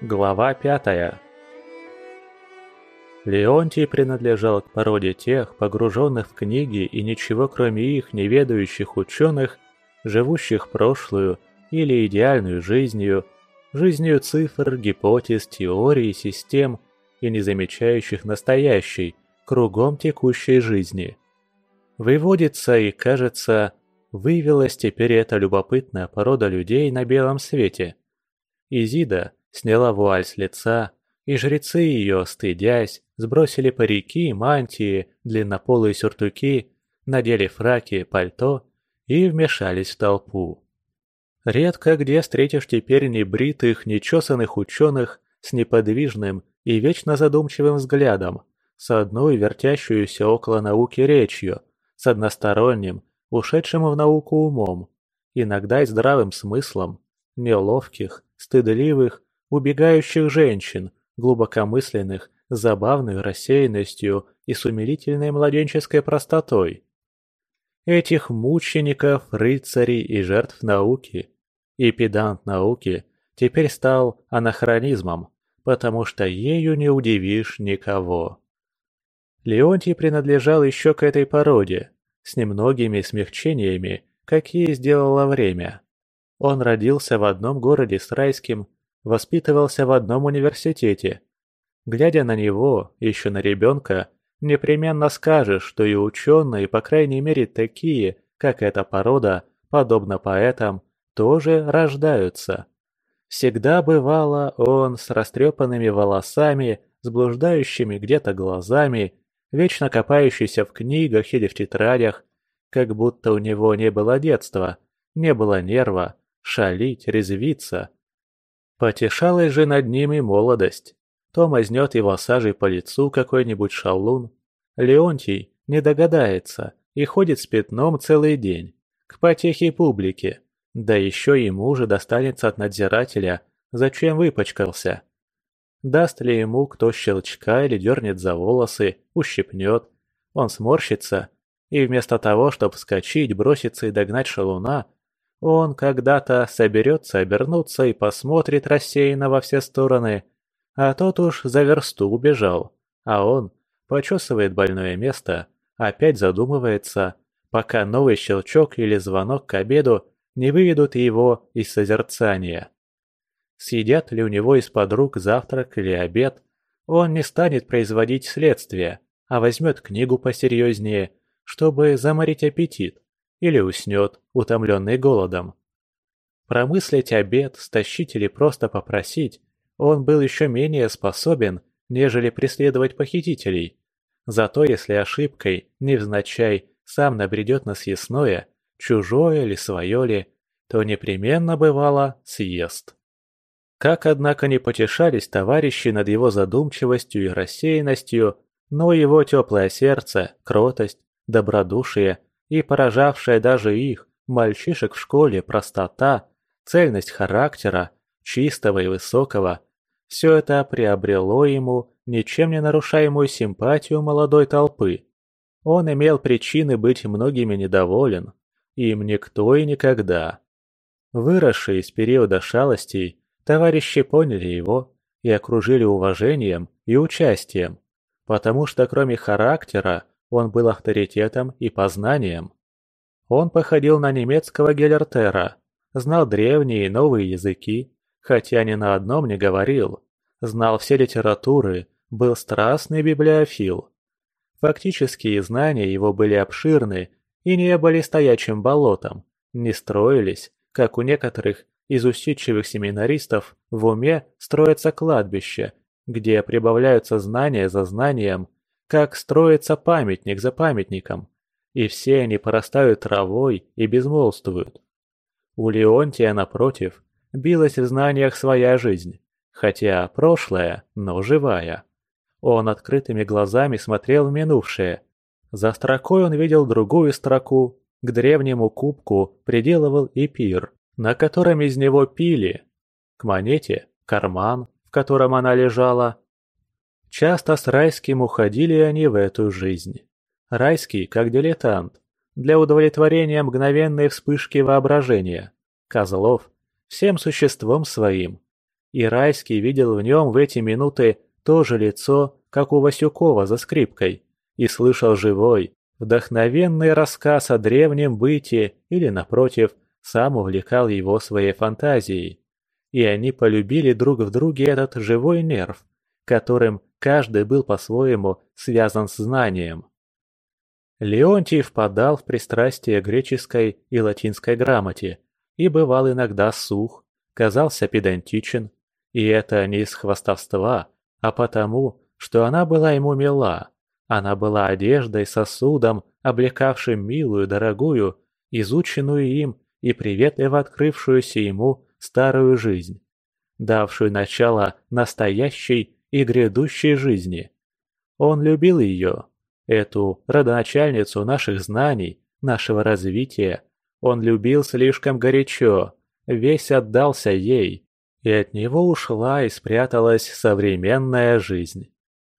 Глава пятая Леонтий принадлежал к породе тех, погруженных в книги и ничего кроме их не ведающих ученых, живущих прошлую или идеальную жизнью, жизнью цифр, гипотез, теорий, систем и не замечающих настоящей, кругом текущей жизни. Выводится и, кажется, вывелась теперь эта любопытная порода людей на белом свете. Изида сняла вуаль с лица, и жрецы ее, стыдясь, сбросили парики, мантии, длиннополые сюртуки, надели фраки, пальто и вмешались в толпу. Редко где встретишь теперь небритых, нечесанных ученых с неподвижным и вечно задумчивым взглядом, с одной вертящуюся около науки речью, с односторонним, ушедшим в науку умом, иногда и здравым смыслом, неловких, стыдливых, убегающих женщин, глубокомысленных, забавной рассеянностью и с умилительной младенческой простотой. Этих мучеников, рыцарей и жертв науки, и педант науки теперь стал анахронизмом, потому что ею не удивишь никого. Леонтий принадлежал еще к этой породе, с немногими смягчениями, какие сделало время. Он родился в одном городе с Райским, воспитывался в одном университете. Глядя на него, еще на ребенка, непременно скажешь, что и ученые, по крайней мере такие, как эта порода, подобно поэтам, тоже рождаются. Всегда бывало он с растрепанными волосами, с блуждающими где-то глазами вечно копающийся в книгах или в тетрадях, как будто у него не было детства, не было нерва, шалить, резвиться. Потешалась же над ним и молодость. То мазнет его сажей по лицу какой-нибудь шалун. Леонтий не догадается и ходит с пятном целый день, к потехе публики. Да еще ему же достанется от надзирателя, зачем выпачкался. Даст ли ему кто щелчка или дернет за волосы, ущипнет. Он сморщится, и вместо того, чтобы вскочить, броситься и догнать шалуна, он когда-то соберется обернуться и посмотрит рассеянно во все стороны, а тот уж за версту убежал, а он почесывает больное место, опять задумывается, пока новый щелчок или звонок к обеду не выведут его из созерцания. Съедят ли у него из-под рук завтрак или обед, он не станет производить следствие, а возьмет книгу посерьезнее, чтобы заморить аппетит, или уснет, утомленный голодом. Промыслить обед, стащить или просто попросить, он был еще менее способен, нежели преследовать похитителей. Зато если ошибкой, невзначай, сам набредет на съестное, чужое ли, свое ли, то непременно бывало съест. Как, однако, не потешались товарищи над его задумчивостью и рассеянностью, но его теплое сердце, кротость, добродушие и поражавшая даже их, мальчишек в школе, простота, цельность характера, чистого и высокого, все это приобрело ему ничем не нарушаемую симпатию молодой толпы. Он имел причины быть многими недоволен, им никто и никогда. Выросший из периода шалостей, Товарищи поняли его и окружили уважением и участием, потому что кроме характера он был авторитетом и познанием. Он походил на немецкого Геллертера, знал древние и новые языки, хотя ни на одном не говорил, знал все литературы, был страстный библиофил. Фактические знания его были обширны и не были стоячим болотом, не строились, как у некоторых из усидчивых семинаристов в уме строится кладбище, где прибавляются знания за знанием, как строится памятник за памятником, и все они порастают травой и безмолвствуют. У Леонтия, напротив, билась в знаниях своя жизнь, хотя прошлая, но живая. Он открытыми глазами смотрел в минувшее. За строкой он видел другую строку, к древнему кубку приделывал и пир на котором из него пили. К монете – карман, в котором она лежала. Часто с Райским уходили они в эту жизнь. Райский как дилетант, для удовлетворения мгновенной вспышки воображения. Козлов – всем существом своим. И Райский видел в нем в эти минуты то же лицо, как у Васюкова за скрипкой, и слышал живой, вдохновенный рассказ о древнем бытии или, напротив, сам увлекал его своей фантазией. И они полюбили друг в друге этот живой нерв, которым каждый был по-своему связан с знанием. Леонтий впадал в пристрастие греческой и латинской грамоте и бывал иногда сух, казался педантичен, и это не из хвастовства, а потому, что она была ему мила. Она была одеждой, сосудом, облекавшим милую, дорогую, изученную им и приветливо открывшуюся ему старую жизнь, давшую начало настоящей и грядущей жизни. Он любил ее, эту родоначальницу наших знаний, нашего развития. Он любил слишком горячо, весь отдался ей, и от него ушла и спряталась современная жизнь.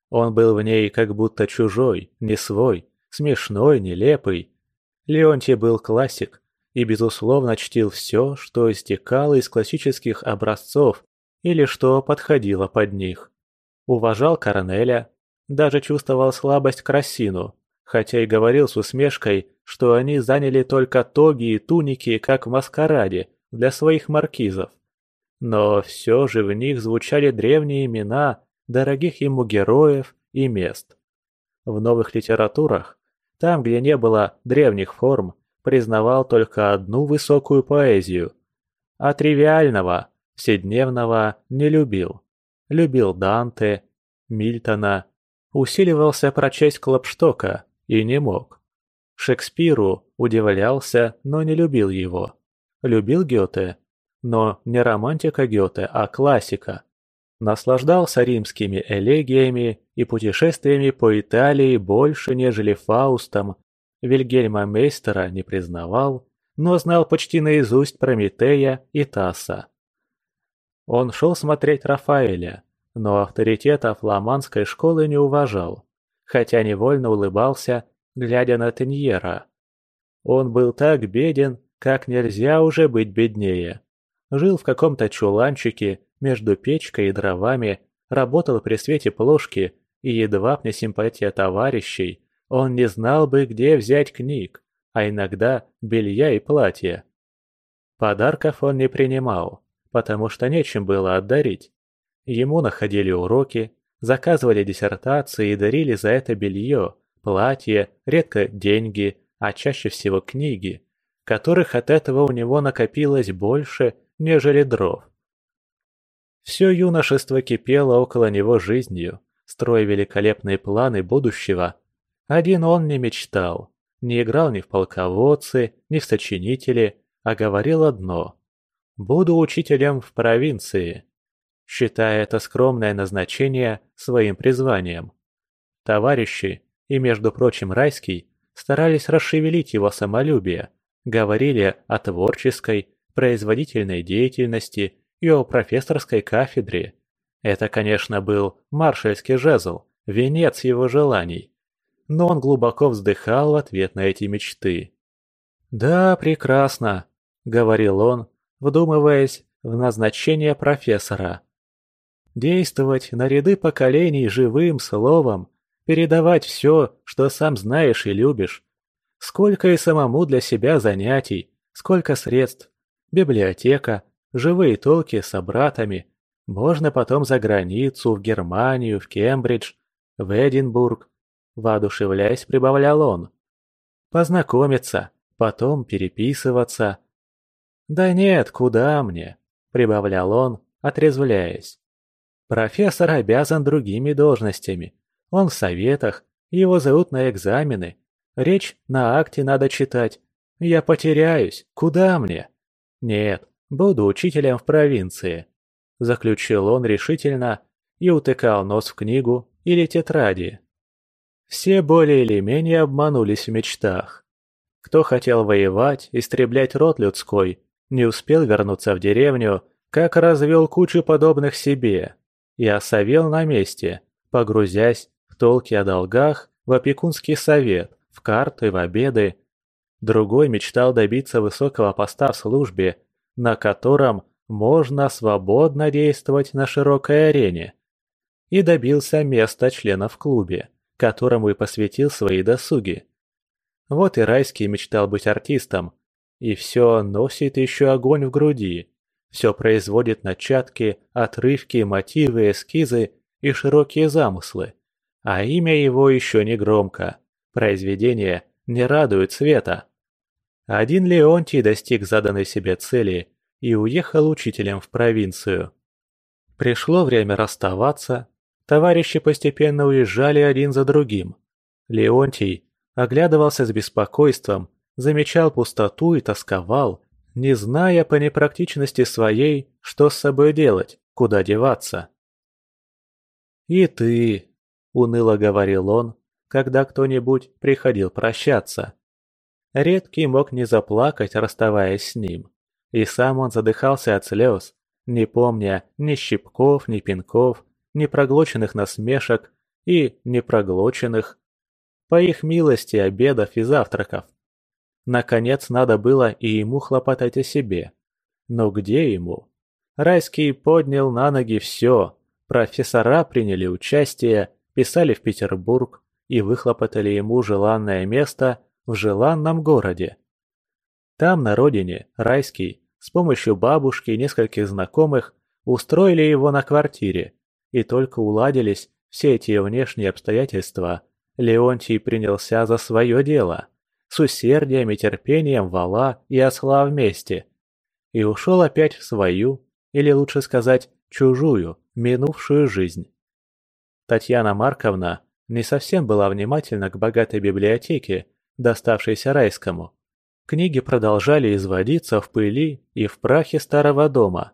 Он был в ней как будто чужой, не свой, смешной, нелепый. Леонтий был классик и, безусловно, чтил все, что истекало из классических образцов или что подходило под них. Уважал Корнеля, даже чувствовал слабость к Красину, хотя и говорил с усмешкой, что они заняли только тоги и туники, как в маскараде, для своих маркизов. Но все же в них звучали древние имена дорогих ему героев и мест. В новых литературах, там, где не было древних форм, признавал только одну высокую поэзию. А тривиального, вседневного не любил. Любил Данте, Мильтона, усиливался прочесть Клопштока и не мог. Шекспиру удивлялся, но не любил его. Любил Гёте, но не романтика Гёте, а классика. Наслаждался римскими элегиями и путешествиями по Италии больше, нежели Фаустом. Вильгельма Мейстера не признавал, но знал почти наизусть Прометея и Тасса. Он шел смотреть Рафаэля, но авторитета фламандской школы не уважал, хотя невольно улыбался, глядя на Теньера. Он был так беден, как нельзя уже быть беднее. Жил в каком-то чуланчике между печкой и дровами, работал при свете плошки, и едва б не симпатия товарищей, он не знал бы, где взять книг, а иногда белья и платья. Подарков он не принимал, потому что нечем было отдарить. Ему находили уроки, заказывали диссертации и дарили за это белье, платье, редко деньги, а чаще всего книги, которых от этого у него накопилось больше, нежели дров. Все юношество кипело около него жизнью, строя великолепные планы будущего. Один он не мечтал, не играл ни в полководцы, ни в сочинители, а говорил одно – «Буду учителем в провинции», считая это скромное назначение своим призванием. Товарищи, и между прочим Райский, старались расшевелить его самолюбие, говорили о творческой, производительной деятельности и о профессорской кафедре. Это, конечно, был маршальский жезл, венец его желаний. Но он глубоко вздыхал в ответ на эти мечты. «Да, прекрасно», — говорил он, вдумываясь в назначение профессора. Действовать на ряды поколений живым словом, передавать все, что сам знаешь и любишь. Сколько и самому для себя занятий, сколько средств, библиотека, живые толки с братами. Можно потом за границу, в Германию, в Кембридж, в Эдинбург. Воодушевляясь, прибавлял он. Познакомиться, потом переписываться. «Да нет, куда мне?» – прибавлял он, отрезвляясь. «Профессор обязан другими должностями. Он в советах, его зовут на экзамены. Речь на акте надо читать. Я потеряюсь, куда мне?» «Нет, буду учителем в провинции», – заключил он решительно и утыкал нос в книгу или тетради. Все более или менее обманулись в мечтах. Кто хотел воевать, истреблять род людской, не успел вернуться в деревню, как развел кучу подобных себе, и осовел на месте, погрузясь в толки о долгах, в опекунский совет, в карты, в обеды, Другой мечтал добиться высокого поста в службе, на котором можно свободно действовать на широкой арене. И добился места члена в клубе, которому и посвятил свои досуги. Вот и Райский мечтал быть артистом, и все носит еще огонь в груди, все производит начатки, отрывки, мотивы, эскизы и широкие замыслы. А имя его еще не громко. Произведение не радует света. Один Леонтий достиг заданной себе цели и уехал учителем в провинцию. Пришло время расставаться. Товарищи постепенно уезжали один за другим. Леонтий оглядывался с беспокойством, замечал пустоту и тосковал, не зная по непрактичности своей, что с собой делать, куда деваться. «И ты», — уныло говорил он, когда кто-нибудь приходил прощаться. Редкий мог не заплакать, расставаясь с ним. И сам он задыхался от слез, не помня ни щипков, ни пинков, ни проглоченных насмешек и непроглоченных, по их милости обедов и завтраков. Наконец надо было и ему хлопотать о себе. Но где ему? Райский поднял на ноги все. Профессора приняли участие, писали в Петербург и выхлопотали ему желанное место в желанном городе. Там, на родине, Райский, с помощью бабушки и нескольких знакомых, устроили его на квартире, и только уладились все эти внешние обстоятельства, Леонтий принялся за свое дело с усердием и терпением вала и осла вместе. И ушел опять в свою, или лучше сказать, чужую, минувшую жизнь. Татьяна Марковна не совсем была внимательна к богатой библиотеке, доставшейся райскому. Книги продолжали изводиться в пыли и в прахе старого дома.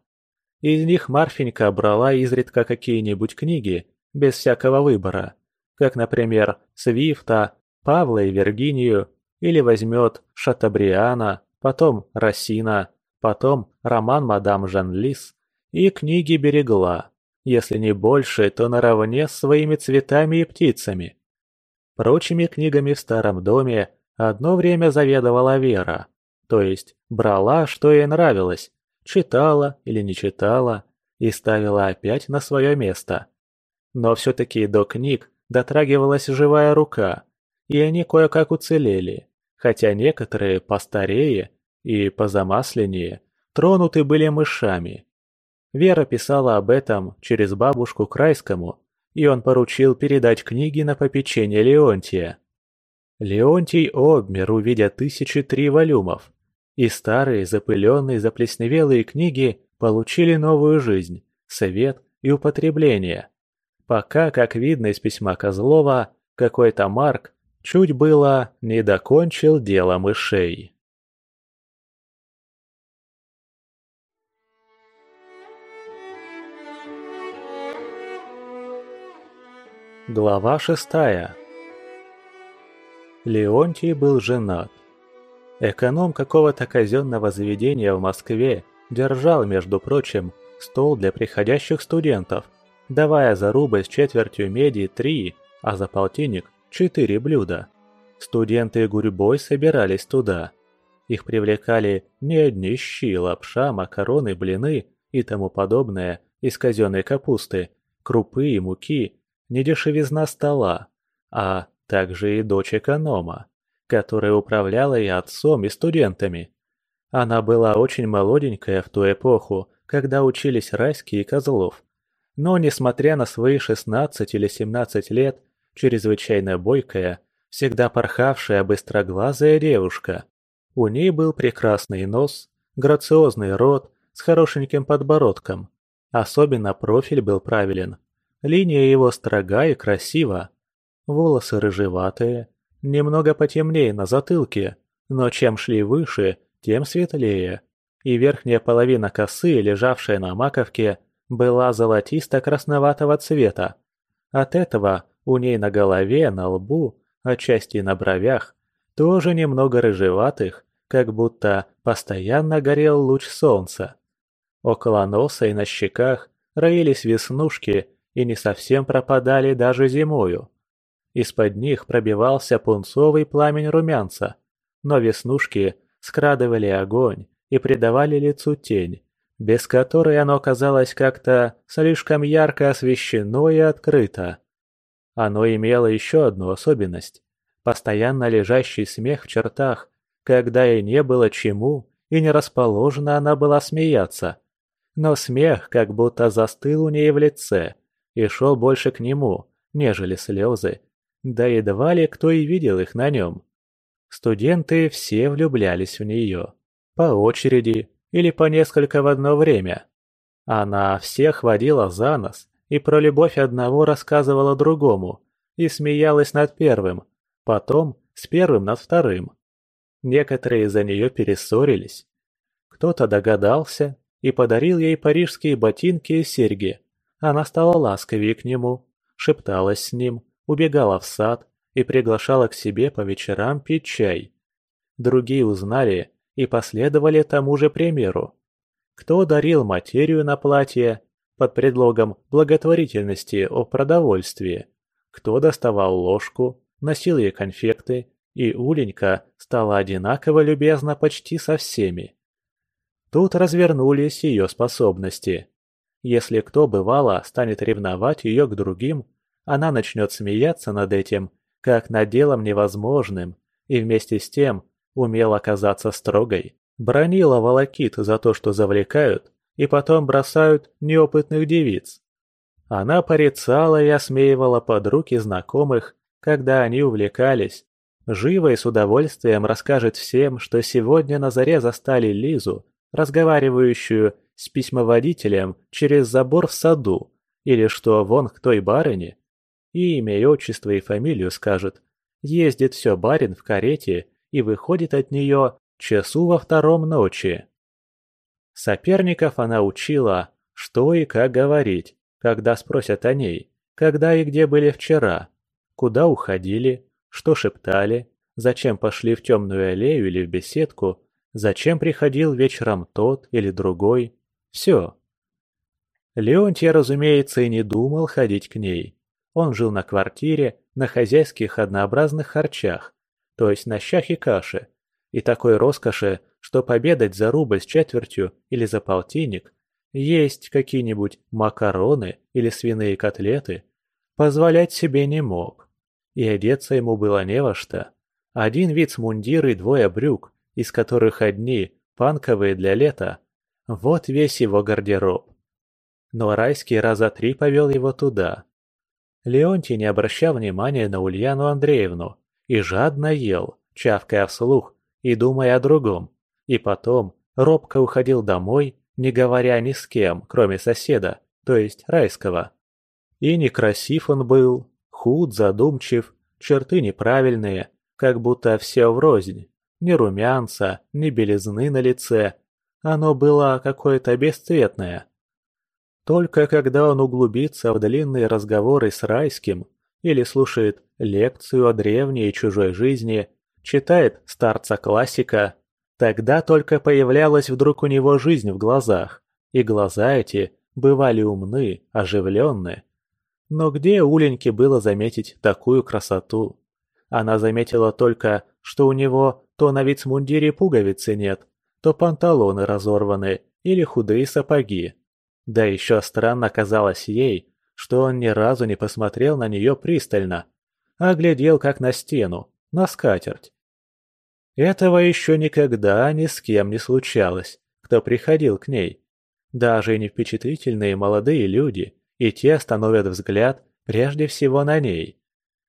Из них Марфенька брала изредка какие-нибудь книги, без всякого выбора, как, например, Свифта, Павла и Виргинию или возьмет Шатабриана, потом Рассина, потом роман «Мадам Жанлис» и книги берегла, если не больше, то наравне с своими цветами и птицами. Прочими книгами в старом доме одно время заведовала Вера, то есть брала, что ей нравилось, читала или не читала и ставила опять на свое место. Но все-таки до книг дотрагивалась живая рука, и они кое-как уцелели, хотя некоторые постарее и позамасленнее тронуты были мышами. Вера писала об этом через бабушку Крайскому, и он поручил передать книги на попечение Леонтия. Леонтий обмер, увидя тысячи три волюмов, и старые, запыленные, заплесневелые книги получили новую жизнь, совет и употребление. Пока, как видно из письма Козлова, какой-то Марк Чуть было не докончил дело мышей. Глава шестая Леонтий был женат. Эконом какого-то казенного заведения в Москве держал, между прочим, стол для приходящих студентов, давая за рубль с четвертью меди три, а за полтинник четыре блюда. Студенты гурьбой собирались туда. Их привлекали не одни щи, лапша, макароны, блины и тому подобное из казенной капусты, крупы и муки, не дешевизна стола, а также и дочь эконома, которая управляла и отцом, и студентами. Она была очень молоденькая в ту эпоху, когда учились Райский и Козлов. Но, несмотря на свои 16 или 17 лет, чрезвычайно бойкая, всегда порхавшая быстроглазая девушка. У ней был прекрасный нос, грациозный рот с хорошеньким подбородком. Особенно профиль был правилен. Линия его строга и красива. Волосы рыжеватые, немного потемнее на затылке, но чем шли выше, тем светлее. И верхняя половина косы, лежавшая на маковке, была золотисто-красноватого цвета. От этого у ней на голове, на лбу, отчасти на бровях, тоже немного рыжеватых, как будто постоянно горел луч солнца. Около носа и на щеках роились веснушки и не совсем пропадали даже зимою. Из-под них пробивался пунцовый пламень румянца, но веснушки скрадывали огонь и придавали лицу тень, без которой оно казалось как-то слишком ярко освещено и открыто. Оно имело еще одну особенность – постоянно лежащий смех в чертах, когда и не было чему, и не расположена она была смеяться. Но смех как будто застыл у ней в лице и шел больше к нему, нежели слезы, да едва ли кто и видел их на нем. Студенты все влюблялись в нее, по очереди или по несколько в одно время. Она всех водила за нос и про любовь одного рассказывала другому и смеялась над первым, потом с первым над вторым. Некоторые из-за нее перессорились. Кто-то догадался и подарил ей парижские ботинки и серьги. Она стала ласковее к нему, шепталась с ним, убегала в сад и приглашала к себе по вечерам пить чай. Другие узнали и последовали тому же примеру. Кто дарил материю на платье под предлогом благотворительности о продовольствии, кто доставал ложку, носил ей конфекты, и Уленька стала одинаково любезна почти со всеми. Тут развернулись ее способности. Если кто бывало станет ревновать ее к другим, она начнет смеяться над этим, как над делом невозможным, и вместе с тем умела казаться строгой. Бронила волокит за то, что завлекают, и потом бросают неопытных девиц. Она порицала и осмеивала подруг и знакомых, когда они увлекались. Живо и с удовольствием расскажет всем, что сегодня на заре застали Лизу, разговаривающую с письмоводителем через забор в саду, или что вон к той барыне, и имя, и отчество, и фамилию скажет. Ездит все барин в карете и выходит от нее часу во втором ночи. Соперников она учила, что и как говорить, когда спросят о ней, когда и где были вчера, куда уходили, что шептали, зачем пошли в темную аллею или в беседку, зачем приходил вечером тот или другой. Все. Леонтий, разумеется, и не думал ходить к ней. Он жил на квартире, на хозяйских однообразных харчах, то есть на щах и каше, и такой роскоши, что победать за рубль с четвертью или за полтинник, есть какие-нибудь макароны или свиные котлеты, позволять себе не мог. И одеться ему было не во что. Один вид с мундира и двое брюк, из которых одни панковые для лета. Вот весь его гардероб. Но Райский раза три повел его туда. Леонтий не обращал внимания на Ульяну Андреевну и жадно ел, чавкая вслух и думая о другом. И потом робко уходил домой, не говоря ни с кем, кроме соседа, то есть Райского. И некрасив он был, худ, задумчив, черты неправильные, как будто все врознь. Ни румянца, ни белизны на лице. Оно было какое-то бесцветное. Только когда он углубится в длинные разговоры с Райским или слушает лекцию о древней и чужой жизни, читает старца-классика, тогда только появлялась вдруг у него жизнь в глазах, и глаза эти бывали умны, оживленны. Но где Уленьке было заметить такую красоту? Она заметила только, что у него то на вицмундире пуговицы нет, то панталоны разорваны или худые сапоги. Да еще странно казалось ей, что он ни разу не посмотрел на нее пристально, а глядел как на стену, на скатерть. Этого еще никогда ни с кем не случалось, кто приходил к ней. Даже и невпечатлительные молодые люди, и те остановят взгляд прежде всего на ней.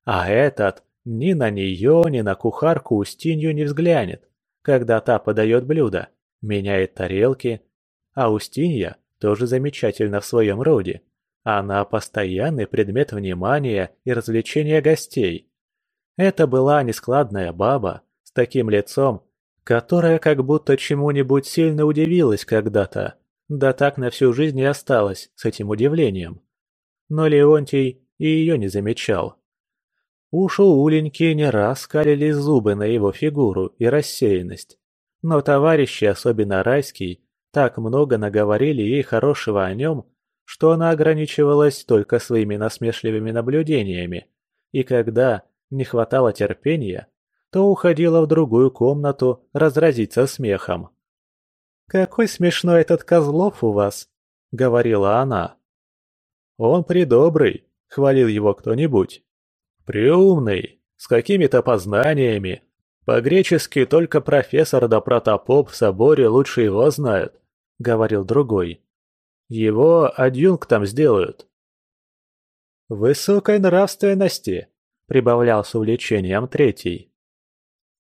А этот ни на нее, ни на кухарку Устинью не взглянет, когда та подает блюдо, меняет тарелки, а Устинья тоже замечательна в своем роде. Она постоянный предмет внимания и развлечения гостей. Это была нескладная баба таким лицом, которая как будто чему-нибудь сильно удивилась когда-то, да так на всю жизнь и осталась с этим удивлением. Но Леонтий и ее не замечал. Уж у Уленьки не раз скалили зубы на его фигуру и рассеянность. Но товарищи, особенно Райский, так много наговорили ей хорошего о нем, что она ограничивалась только своими насмешливыми наблюдениями, и когда не хватало терпения, то уходила в другую комнату разразиться смехом. «Какой смешной этот Козлов у вас!» — говорила она. «Он придобрый», — хвалил его кто-нибудь. «Приумный, с какими-то познаниями. По-гречески только профессор да протопоп в соборе лучше его знают», — говорил другой. «Его адъюнктом сделают». «Высокой нравственности», — прибавлял с увлечением третий.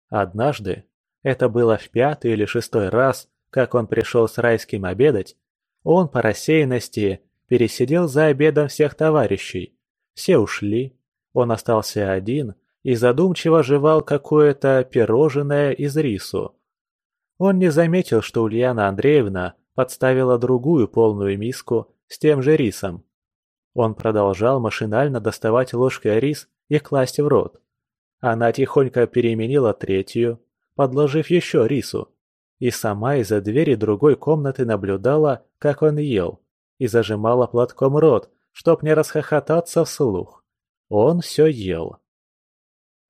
Однажды, это было в пятый или шестой раз, как он пришел с райским обедать, он по рассеянности пересидел за обедом всех товарищей. Все ушли, он остался один и задумчиво жевал какое-то пирожное из рису. Он не заметил, что Ульяна Андреевна подставила другую полную миску с тем же рисом. Он продолжал машинально доставать ложкой рис и класть в рот. Она тихонько переменила третью, подложив еще рису и сама из-за двери другой комнаты наблюдала, как он ел, и зажимала платком рот, чтоб не расхохотаться вслух. Он все ел.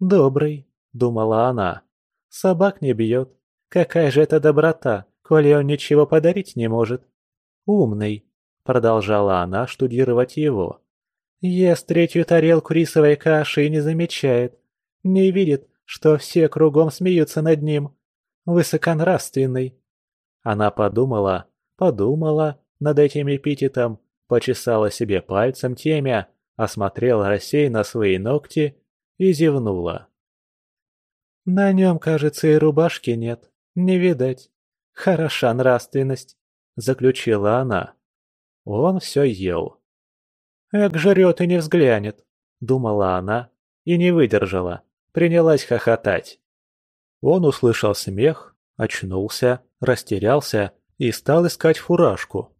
«Добрый», — думала она, — «собак не бьет. Какая же это доброта, коли он ничего подарить не может. Умный», — продолжала она штудировать его. «Ест третью тарелку рисовой каши и не замечает. Не видит, что все кругом смеются над ним высоконравственный. Она подумала, подумала над этим эпитетом, почесала себе пальцем темя, осмотрела рассеянно свои ногти и зевнула. «На нем, кажется, и рубашки нет, не видать. Хороша нравственность», — заключила она. Он все ел. «Эк, жрет и не взглянет», — думала она и не выдержала, принялась хохотать. Он услышал смех, очнулся, растерялся и стал искать фуражку.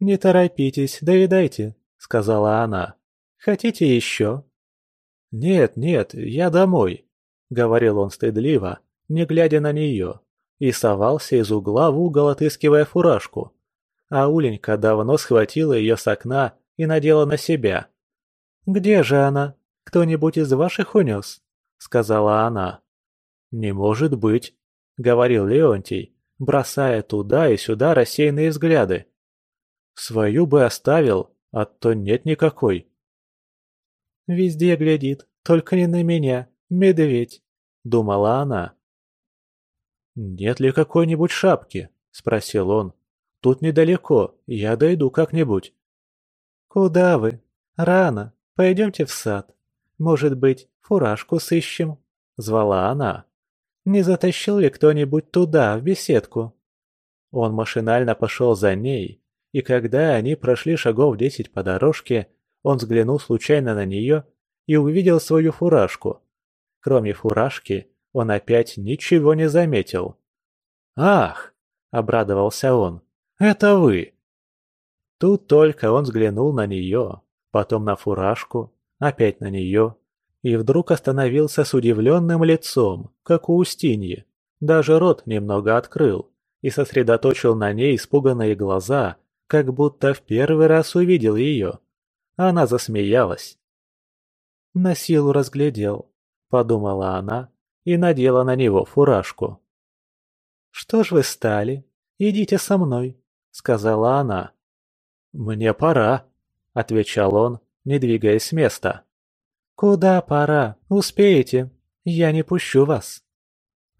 «Не торопитесь, доедайте», — сказала она. «Хотите еще?» «Нет, нет, я домой», — говорил он стыдливо, не глядя на нее, и совался из угла в угол, отыскивая фуражку. А Уленька давно схватила ее с окна и надела на себя. «Где же она? Кто-нибудь из ваших унес?» — сказала она. «Не может быть», — говорил Леонтий, бросая туда и сюда рассеянные взгляды. «Свою бы оставил, а то нет никакой». «Везде глядит, только не на меня, медведь», — думала она. «Нет ли какой-нибудь шапки?» — спросил он. «Тут недалеко, я дойду как-нибудь». «Куда вы? Рано. Пойдемте в сад. Может быть, фуражку сыщем?» — звала она. Не затащил ли кто-нибудь туда, в беседку? Он машинально пошел за ней, и когда они прошли шагов десять по дорожке, он взглянул случайно на нее и увидел свою фуражку. Кроме фуражки, он опять ничего не заметил. «Ах!» — обрадовался он. «Это вы!» Тут только он взглянул на нее, потом на фуражку, опять на нее и вдруг остановился с удивленным лицом, как у Устиньи. Даже рот немного открыл и сосредоточил на ней испуганные глаза, как будто в первый раз увидел ее. Она засмеялась. «На силу разглядел», — подумала она и надела на него фуражку. «Что ж вы стали? Идите со мной», — сказала она. «Мне пора», — отвечал он, не двигаясь с места. «Куда пора? Успеете? Я не пущу вас».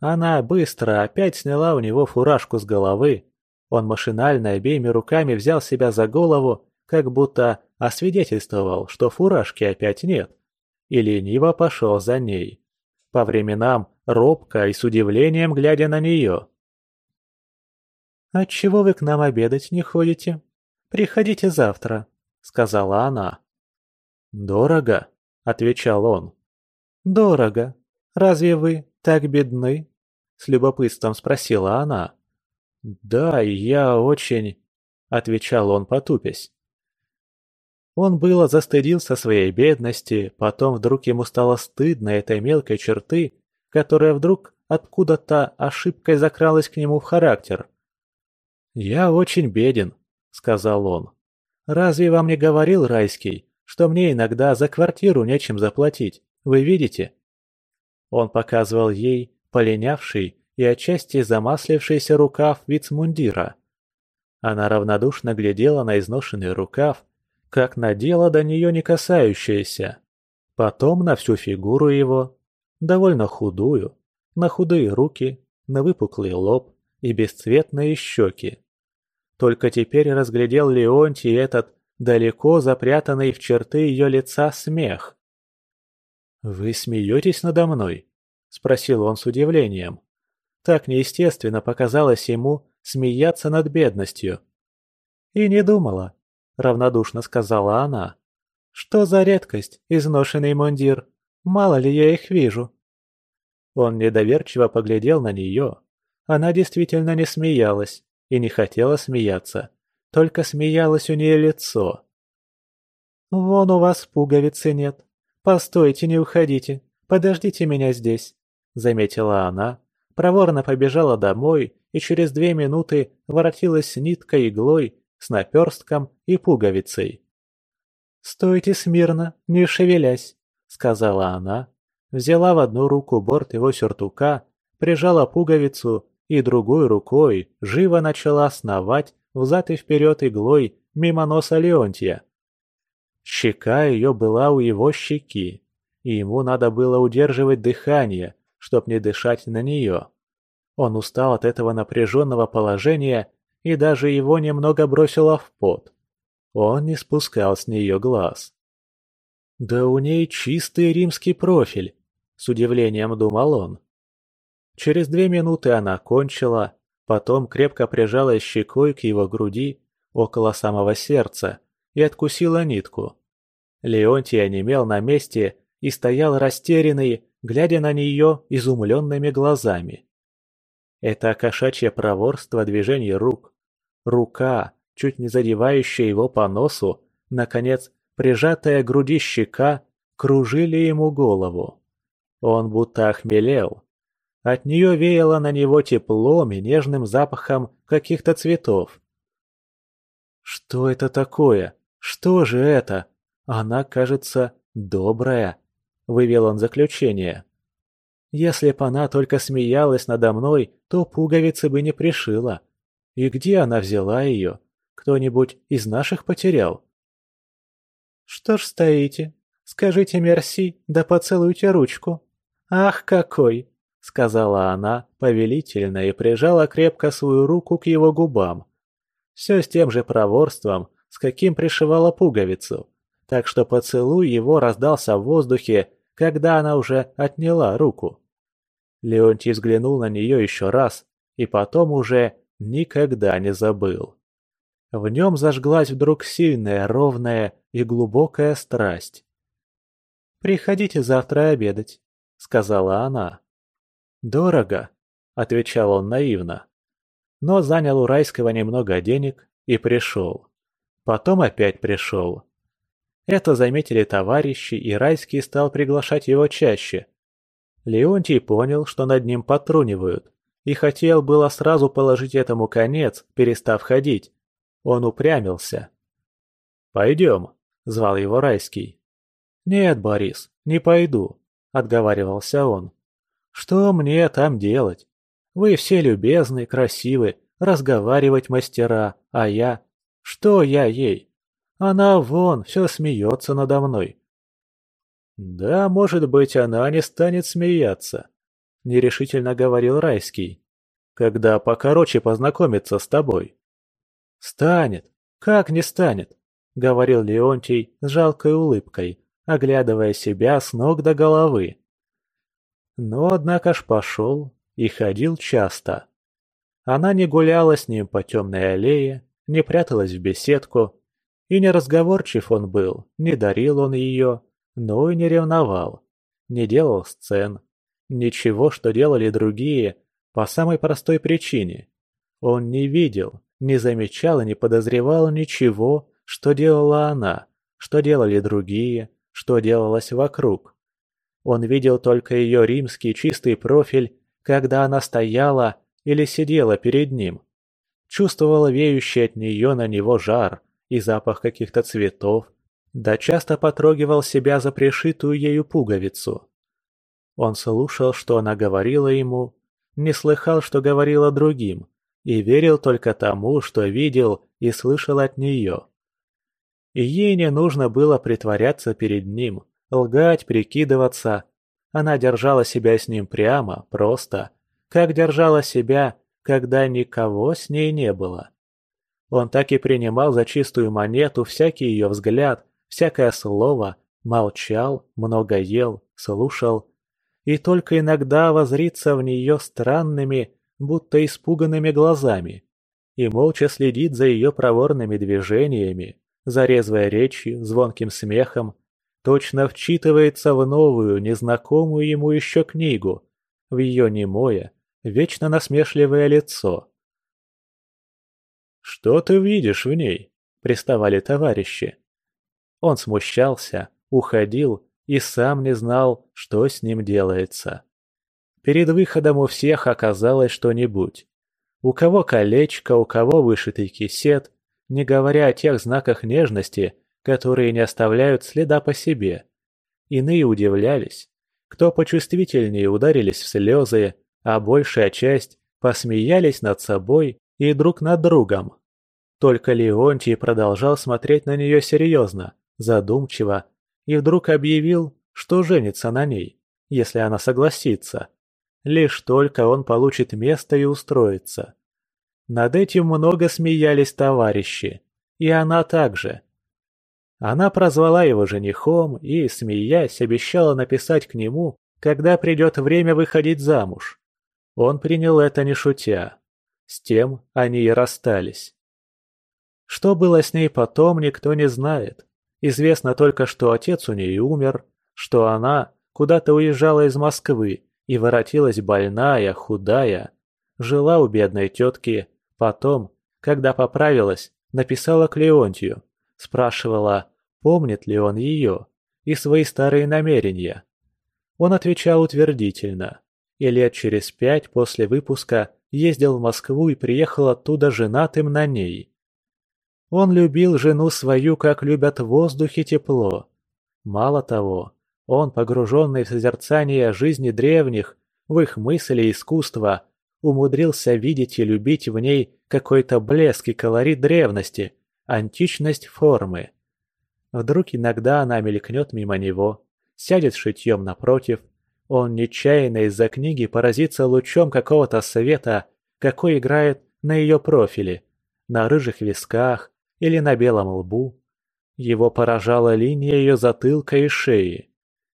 Она быстро опять сняла у него фуражку с головы. Он машинально обеими руками взял себя за голову, как будто освидетельствовал, что фуражки опять нет, и лениво пошел за ней. По временам робко и с удивлением глядя на нее. «Отчего вы к нам обедать не ходите? Приходите завтра», — сказала она. «Дорого», — отвечал он. «Дорого. Разве вы так бедны?» — с любопытством спросила она. «Да, я очень...» — отвечал он, потупясь. Он было застыдился своей бедности, потом вдруг ему стало стыдно этой мелкой черты, которая вдруг откуда-то ошибкой закралась к нему в характер. «Я очень беден», — сказал он. «Разве вам не говорил Райский, что мне иногда за квартиру нечем заплатить, вы видите?» Он показывал ей полинявший и отчасти замаслившийся рукав вицмундира. Она равнодушно глядела на изношенный рукав, как на дело до нее не касающееся. Потом на всю фигуру его, довольно худую, на худые руки, на выпуклый лоб и бесцветные щеки. Только теперь разглядел Леонтий этот далеко запрятанный в черты ее лица смех. «Вы смеетесь надо мной?» – спросил он с удивлением. Так неестественно показалось ему смеяться над бедностью. «И не думала», – равнодушно сказала она. «Что за редкость, изношенный мундир? Мало ли я их вижу». Он недоверчиво поглядел на нее. Она действительно не смеялась и не хотела смеяться, только смеялось у нее лицо. «Вон у вас пуговицы нет. Постойте, не уходите, подождите меня здесь», — заметила она, проворно побежала домой и через две минуты воротилась ниткой, иглой, с наперстком и пуговицей. «Стойте смирно, не шевелясь», — сказала она, взяла в одну руку борт его сюртука, прижала пуговицу и другой рукой живо начала сновать взад и вперед иглой мимо носа Леонтия. Щека ее была у его щеки, и ему надо было удерживать дыхание, чтоб не дышать на нее. Он устал от этого напряженного положения, и даже его немного бросило в пот. Он не спускал с нее глаз. «Да у ней чистый римский профиль», — с удивлением думал он. Через две минуты она кончила, потом крепко прижалась щекой к его груди около самого сердца и откусила нитку. Леонтий онемел на месте и стоял растерянный, глядя на нее изумленными глазами. Это кошачье проворство движений рук, рука, чуть не задевающая его по носу, наконец, прижатая к груди щека, кружили ему голову. Он будто охмелел, от нее веяло на него теплом и нежным запахом каких-то цветов. «Что это такое? Что же это? Она, кажется, добрая», — вывел он заключение. «Если б она только смеялась надо мной, то пуговицы бы не пришила. И где она взяла ее? Кто-нибудь из наших потерял?» «Что ж стоите? Скажите мерси, да поцелуйте ручку. Ах, какой! — сказала она повелительно и прижала крепко свою руку к его губам. Все с тем же проворством, с каким пришивала пуговицу, так что поцелуй его раздался в воздухе, когда она уже отняла руку. Леонтий взглянул на нее еще раз и потом уже никогда не забыл. В нем зажглась вдруг сильная, ровная и глубокая страсть. «Приходите завтра обедать», — сказала она. «Дорого», — отвечал он наивно. Но занял у Райского немного денег и пришел. Потом опять пришел. Это заметили товарищи, и Райский стал приглашать его чаще. Леонтий понял, что над ним потрунивают, и хотел было сразу положить этому конец, перестав ходить. Он упрямился. «Пойдем», — звал его Райский. «Нет, Борис, не пойду», — отговаривался он. Что мне там делать? Вы все любезны, красивы, разговаривать мастера, а я... Что я ей? Она вон, все смеется надо мной. Да, может быть, она не станет смеяться, нерешительно говорил Райский, когда покороче познакомиться с тобой. Станет, как не станет, говорил Леонтий с жалкой улыбкой, оглядывая себя с ног до головы. Но однако ж пошел и ходил часто. Она не гуляла с ним по темной аллее, не пряталась в беседку, и не разговорчив он был, не дарил он ее, но и не ревновал, не делал сцен, ничего, что делали другие, по самой простой причине. Он не видел, не замечал и не подозревал ничего, что делала она, что делали другие, что делалось вокруг. Он видел только ее римский чистый профиль, когда она стояла или сидела перед ним. Чувствовал веющий от нее на него жар и запах каких-то цветов, да часто потрогивал себя за пришитую ею пуговицу. Он слушал, что она говорила ему, не слыхал, что говорила другим, и верил только тому, что видел и слышал от нее. И ей не нужно было притворяться перед ним, лгать, прикидываться. Она держала себя с ним прямо, просто, как держала себя, когда никого с ней не было. Он так и принимал за чистую монету всякий ее взгляд, всякое слово, молчал, много ел, слушал, и только иногда возрится в нее странными, будто испуганными глазами, и молча следит за ее проворными движениями, за резвой речью, звонким смехом, точно вчитывается в новую, незнакомую ему еще книгу, в ее немое, вечно насмешливое лицо. «Что ты видишь в ней?» – приставали товарищи. Он смущался, уходил и сам не знал, что с ним делается. Перед выходом у всех оказалось что-нибудь. У кого колечко, у кого вышитый кисет, не говоря о тех знаках нежности, которые не оставляют следа по себе. Иные удивлялись. Кто почувствительнее ударились в слезы, а большая часть посмеялись над собой и друг над другом. Только Леонтий продолжал смотреть на нее серьезно, задумчиво, и вдруг объявил, что женится на ней, если она согласится. Лишь только он получит место и устроится. Над этим много смеялись товарищи, и она также. Она прозвала его женихом и, смеясь, обещала написать к нему, когда придет время выходить замуж. Он принял это не шутя. С тем они и расстались. Что было с ней потом, никто не знает. Известно только, что отец у нее умер, что она куда-то уезжала из Москвы и воротилась больная, худая. Жила у бедной тетки, потом, когда поправилась, написала к Леонтию, спрашивала, помнит ли он ее и свои старые намерения. Он отвечал утвердительно, и лет через пять после выпуска ездил в Москву и приехал оттуда женатым на ней. Он любил жену свою, как любят воздух и тепло. Мало того, он, погруженный в созерцание жизни древних, в их мысли и искусство, умудрился видеть и любить в ней какой-то блеск и колорит древности, античность формы. Вдруг иногда она мелькнет мимо него, сядет шитьем напротив, он нечаянно из-за книги поразится лучом какого-то света, какой играет на ее профиле, на рыжих висках, или на белом лбу. Его поражала линия ее затылка и шеи.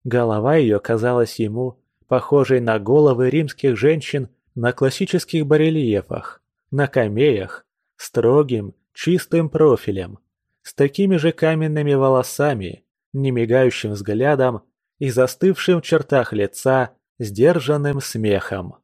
Голова ее казалась ему похожей на головы римских женщин на классических барельефах, на камеях, строгим, чистым профилем, с такими же каменными волосами, немигающим взглядом и застывшим в чертах лица сдержанным смехом.